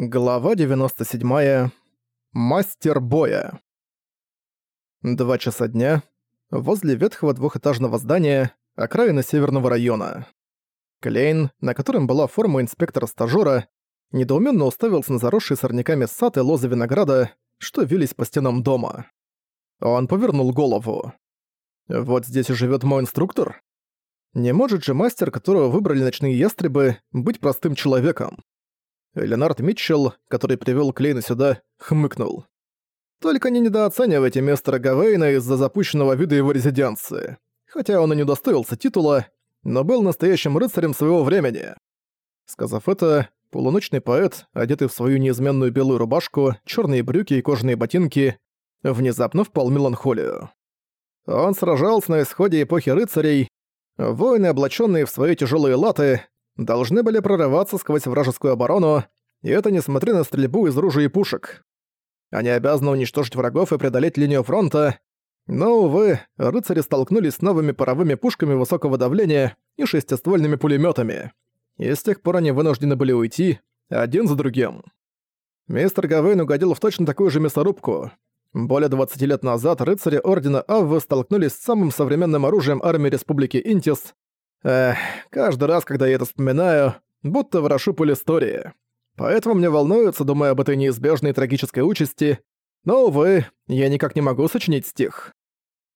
Глава 97. Мастер боя. Два часа дня. Возле ветхого двухэтажного здания, окраины северного района. Клейн, на котором была форма инспектора-стажёра, недоуменно уставился на заросший сорняками сад и лозы винограда, что вились по стенам дома. Он повернул голову. «Вот здесь и живёт мой инструктор? Не может же мастер, которого выбрали ночные ястребы, быть простым человеком?» Ленард Митчелл, который привёл Клейна сюда, хмыкнул. «Только не недооценивайте мистера Гавейна из-за запущенного вида его резиденции. Хотя он и не удостоился титула, но был настоящим рыцарем своего времени». Сказав это, полуночный поэт, одетый в свою неизменную белую рубашку, чёрные брюки и кожаные ботинки, внезапно впал в меланхолию. Он сражался на исходе эпохи рыцарей, воины, облачённые в свои тяжёлые латы, должны были прорываться сквозь вражескую оборону, и это несмотря на стрельбу из ружей и пушек. Они обязаны уничтожить врагов и преодолеть линию фронта, но, увы, рыцари столкнулись с новыми паровыми пушками высокого давления и шестиствольными пулеметами, и с тех пор они вынуждены были уйти, один за другим. Мистер Гавейн угодил в точно такую же мясорубку. Более 20 лет назад рыцари Ордена Аввы столкнулись с самым современным оружием армии Республики Интис Эх, каждый раз, когда я это вспоминаю, будто ворошу пуль истории. Поэтому мне волнуется, думая об этой неизбежной трагической участи, но, увы, я никак не могу сочинить стих.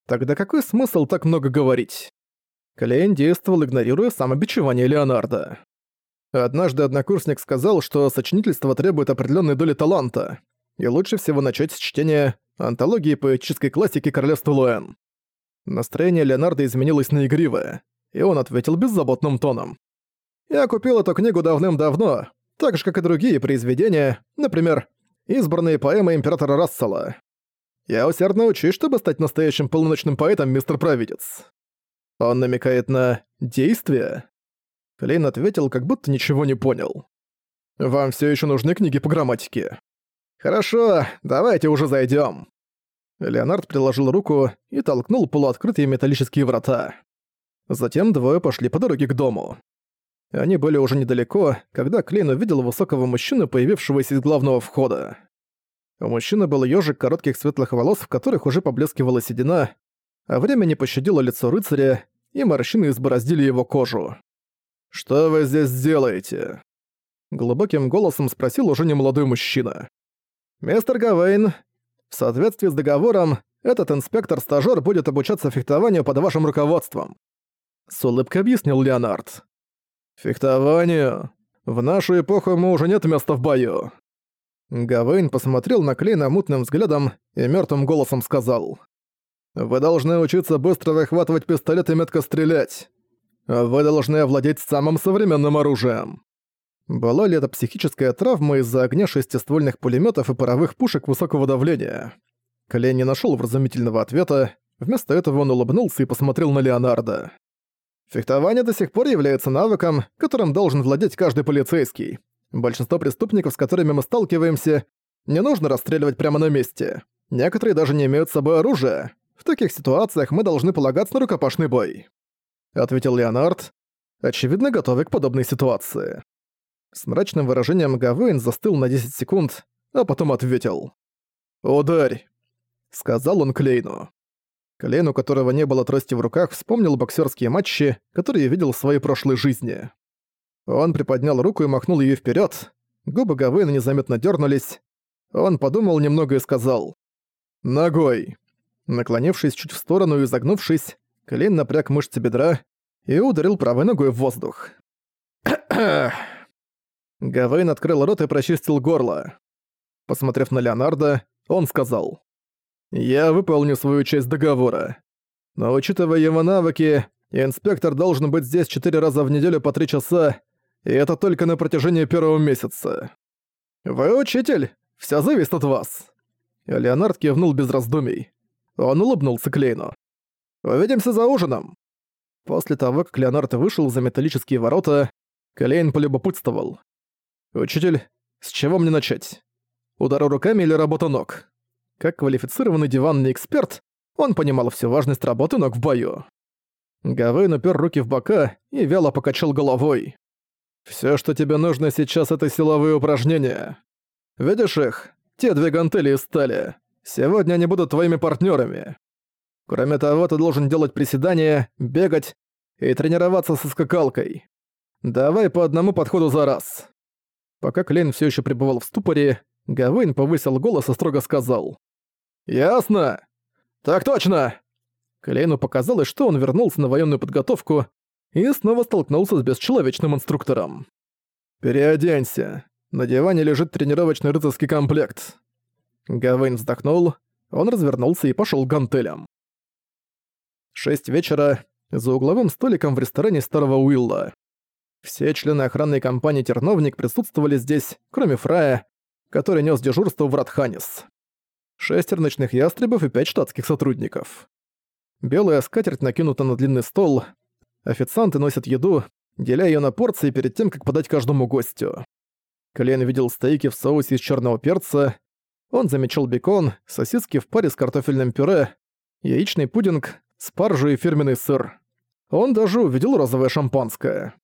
Тогда какой смысл так много говорить? Клейн действовал, игнорируя самобичевание Леонардо. Однажды однокурсник сказал, что сочинительство требует определенной доли таланта, и лучше всего начать с чтения антологии поэтической классики Королевства Луэн. Настроение Леонардо изменилось на игривое и он ответил беззаботным тоном. «Я купил эту книгу давным-давно, так же, как и другие произведения, например, избранные поэмы императора Рассела. Я усердно учусь, чтобы стать настоящим полуночным поэтом, мистер Провидец». Он намекает на «действие». Клейн ответил, как будто ничего не понял. «Вам все еще нужны книги по грамматике?» «Хорошо, давайте уже зайдем. Леонард приложил руку и толкнул полуоткрытые металлические врата. Затем двое пошли по дороге к дому. Они были уже недалеко, когда Клейн увидел высокого мужчину, появившегося из главного входа. У мужчины был ёжик коротких светлых волос, в которых уже поблескивала седина, а время не пощадило лицо рыцаря, и морщины избороздили его кожу. «Что вы здесь делаете?» Глубоким голосом спросил уже немолодой мужчина. «Мистер Гавейн, в соответствии с договором, этот инспектор-стажёр будет обучаться фехтованию под вашим руководством. С улыбкой объяснил Леонард. «Фехтованию? В нашу эпоху ему уже нет места в бою». Гавейн посмотрел на Клейна мутным взглядом и мертвым голосом сказал. «Вы должны учиться быстро выхватывать пистолет и метко стрелять. Вы должны овладеть самым современным оружием». Была ли это психическая травма из-за огня шестиствольных пулеметов и паровых пушек высокого давления? Клейн не нашел вразумительного ответа, вместо этого он улыбнулся и посмотрел на Леонарда. Фехтование до сих пор является навыком, которым должен владеть каждый полицейский. Большинство преступников, с которыми мы сталкиваемся, не нужно расстреливать прямо на месте. Некоторые даже не имеют с собой оружия. В таких ситуациях мы должны полагаться на рукопашный бой. Ответил Леонард, очевидно готовый к подобной ситуации. С мрачным выражением Гавейн застыл на 10 секунд, а потом ответил. «Ударь!» — сказал он Клейну. Клейн, у которого не было трости в руках, вспомнил боксерские матчи, которые видел в своей прошлой жизни. Он приподнял руку и махнул ее вперед. Губы Гавейна незаметно дернулись. Он подумал немного и сказал «Ногой». Наклонившись чуть в сторону и загнувшись, Клейн напряг мышцы бедра и ударил правой ногой в воздух. Гавейн открыл рот и прочистил горло. Посмотрев на Леонардо, он сказал я выполню свою часть договора. Но учитывая его навыки, инспектор должен быть здесь четыре раза в неделю по три часа, и это только на протяжении первого месяца. Вы учитель, все зависит от вас. Леонард кивнул без раздумий. Он улыбнулся Клейну. «Увидимся за ужином!» После того, как Леонард вышел за металлические ворота, Клейн полюбопытствовал. «Учитель, с чего мне начать? Удара руками или работа ног?» Как квалифицированный диванный эксперт, он понимал всю важность работы ног в бою. Гавейн упер руки в бока и вяло покачал головой. «Всё, что тебе нужно сейчас, это силовые упражнения. Видишь их? Те две гантели из стали. Сегодня они будут твоими партнерами. Кроме того, ты должен делать приседания, бегать и тренироваться со скакалкой. Давай по одному подходу за раз». Пока Клейн все еще пребывал в ступоре, Гавейн повысил голос и строго сказал. «Ясно!» «Так точно!» Клейну показалось, что он вернулся на военную подготовку и снова столкнулся с бесчеловечным инструктором. «Переоденься. На диване лежит тренировочный рыцарский комплект». Гавейн вздохнул, он развернулся и пошел к гантелям. Шесть вечера, за угловым столиком в ресторане Старого Уилла. Все члены охранной компании «Терновник» присутствовали здесь, кроме Фрая, который нес дежурство в Радханис. Шестеро ночных ястребов и пять штатских сотрудников. Белая скатерть накинута на длинный стол. Официанты носят еду, деля ее на порции перед тем, как подать каждому гостю. Клейн видел стейки в соусе из черного перца. Он замечал бекон, сосиски в паре с картофельным пюре, яичный пудинг, спаржу и фирменный сыр. Он даже увидел розовое шампанское.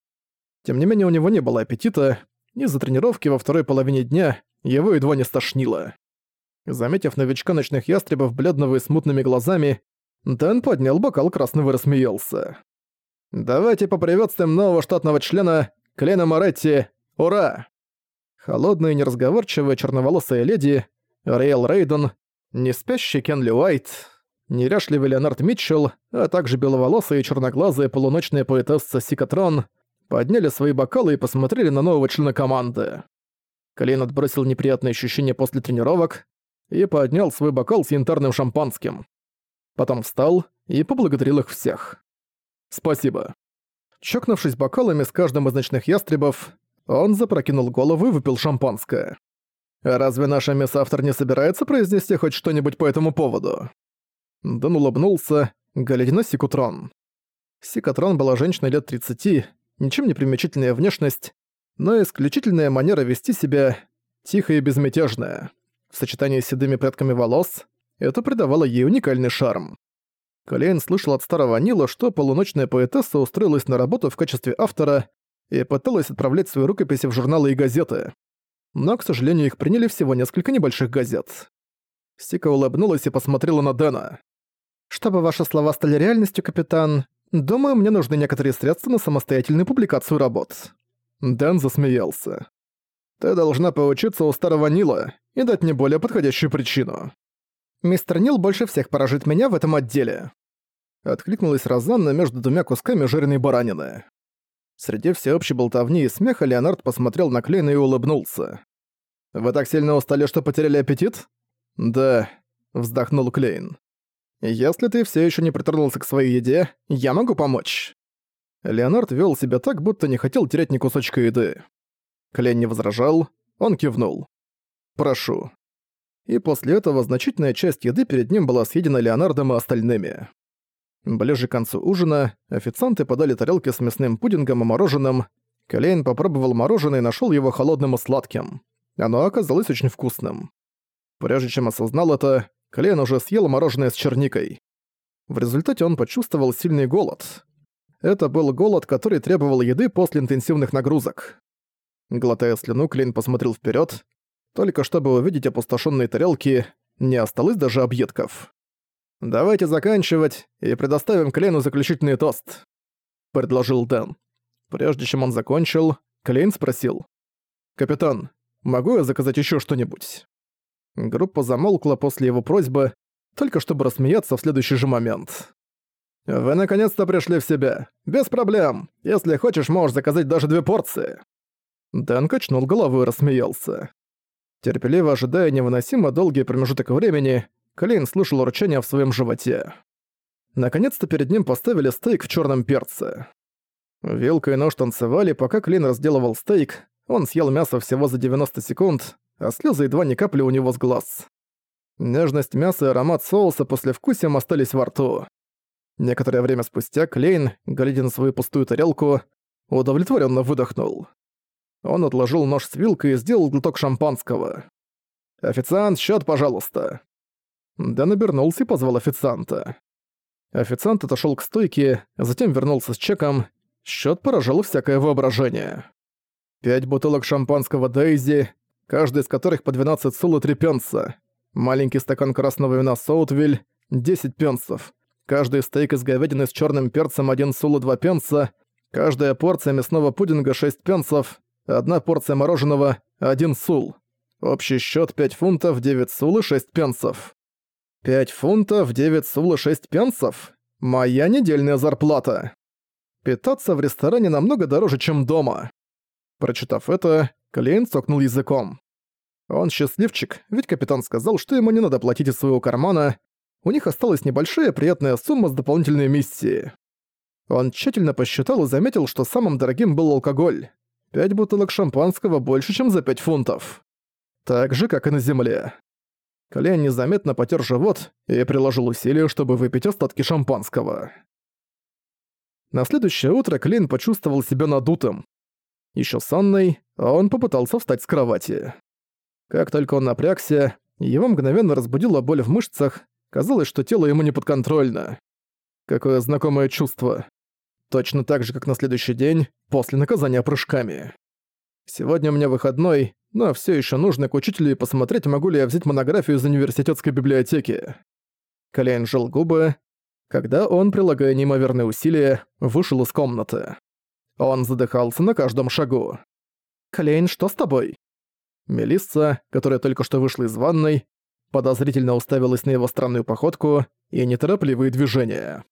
Тем не менее, у него не было аппетита, из-за тренировки во второй половине дня его едва не стошнило. Заметив новичка ночных ястребов бледного и смутными глазами, Дэн поднял бокал красного и рассмеялся. «Давайте поприветствуем нового штатного члена Клена Моретти. Ура!» Холодная и неразговорчивая черноволосая леди, Рейл Рейден, не Кенли Уайт, неряшливый Леонард Митчелл, а также беловолосая и черноглазая полуночная поэтесса Сикатрон подняли свои бокалы и посмотрели на нового члена команды. Клейн отбросил неприятные ощущения после тренировок и поднял свой бокал с янтарным шампанским. Потом встал и поблагодарил их всех. «Спасибо». Чокнувшись бокалами с каждым из ночных ястребов, он запрокинул голову и выпил шампанское. «Разве наша мисс-автор не собирается произнести хоть что-нибудь по этому поводу?» Дэн улыбнулся, глядя на Сикутрон. Сикатрон была женщиной лет 30, ничем не примечательная внешность, но исключительная манера вести себя тихая и безмятежная. В сочетании с седыми прядками волос это придавало ей уникальный шарм. Колейн слышал от старого Нила, что полуночная поэтесса устроилась на работу в качестве автора и пыталась отправлять свои рукописи в журналы и газеты. Но, к сожалению, их приняли всего несколько небольших газет. Сика улыбнулась и посмотрела на Дэна. «Чтобы ваши слова стали реальностью, капитан, думаю, мне нужны некоторые средства на самостоятельную публикацию работ. Дэн засмеялся. «Ты должна поучиться у старого Нила и дать мне более подходящую причину. Мистер Нил больше всех поражит меня в этом отделе». Откликнулась Розанна между двумя кусками жирной баранины. Среди всеобщей болтовни и смеха Леонард посмотрел на Клейна и улыбнулся. «Вы так сильно устали, что потеряли аппетит?» «Да», — вздохнул Клейн. «Если ты все еще не притронулся к своей еде, я могу помочь». Леонард вел себя так, будто не хотел терять ни кусочка еды. Клен не возражал, он кивнул. «Прошу». И после этого значительная часть еды перед ним была съедена Леонардом и остальными. Ближе к концу ужина официанты подали тарелки с мясным пудингом и мороженым. Клейн попробовал мороженое и нашёл его холодным и сладким. Оно оказалось очень вкусным. Прежде чем осознал это, Клейн уже съел мороженое с черникой. В результате он почувствовал сильный голод. Это был голод, который требовал еды после интенсивных нагрузок. Глотая слюну, Клейн посмотрел вперед, только чтобы увидеть опустошенные тарелки, не осталось даже объедков. «Давайте заканчивать и предоставим Клейну заключительный тост», — предложил Дэн. Прежде чем он закончил, Клейн спросил. «Капитан, могу я заказать еще что-нибудь?» Группа замолкла после его просьбы, только чтобы рассмеяться в следующий же момент. «Вы наконец-то пришли в себя. Без проблем. Если хочешь, можешь заказать даже две порции». Дэн качнул головой и рассмеялся. Терпеливо ожидая невыносимо долгий промежуток времени, Клейн слышал урчание в своем животе. Наконец-то перед ним поставили стейк в черном перце. Вилка и нож танцевали, пока Клейн разделывал стейк, он съел мясо всего за 90 секунд, а слезы едва не капли у него с глаз. Нежность мяса и аромат соуса после вкусием остались во рту. Некоторое время спустя Клейн, глядя на свою пустую тарелку, удовлетворенно выдохнул. Он отложил нож с вилкой и сделал глоток шампанского. «Официант, счет, пожалуйста!» Дэн обернулся и позвал официанта. Официант отошел к стойке, затем вернулся с чеком. Счет поражал всякое воображение. Пять бутылок шампанского Дейзи, каждый из которых по 12 сул и 3 пенса. Маленький стакан красного вина Соутвиль – 10 пенсов. Каждый стейк из говядины с черным перцем – 1 сул и 2 пенса. Каждая порция мясного пудинга – 6 пенсов. Одна порция мороженого – 1 сул. Общий счет 5 фунтов, 9 сул и 6 пенсов. 5 фунтов, 9 сул и 6 пенсов? Моя недельная зарплата. Питаться в ресторане намного дороже, чем дома. Прочитав это, Клейн цокнул языком. Он счастливчик, ведь капитан сказал, что ему не надо платить из своего кармана, у них осталась небольшая приятная сумма с дополнительной миссией. Он тщательно посчитал и заметил, что самым дорогим был алкоголь. Пять бутылок шампанского больше, чем за пять фунтов. Так же, как и на земле. Колен незаметно потер живот и приложил усилия, чтобы выпить остатки шампанского. На следующее утро Клейн почувствовал себя надутым. Еще сонный, он попытался встать с кровати. Как только он напрягся, его мгновенно разбудила боль в мышцах, казалось, что тело ему не подконтрольно. Какое знакомое чувство. Точно так же, как на следующий день, после наказания прыжками. Сегодня у меня выходной, но все еще нужно к учителю и посмотреть, могу ли я взять монографию из университетской библиотеки. Колян жил губы, когда он, прилагая неимоверные усилия, вышел из комнаты. Он задыхался на каждом шагу. «Клейн, что с тобой?» Мелисса, которая только что вышла из ванной, подозрительно уставилась на его странную походку и неторопливые движения.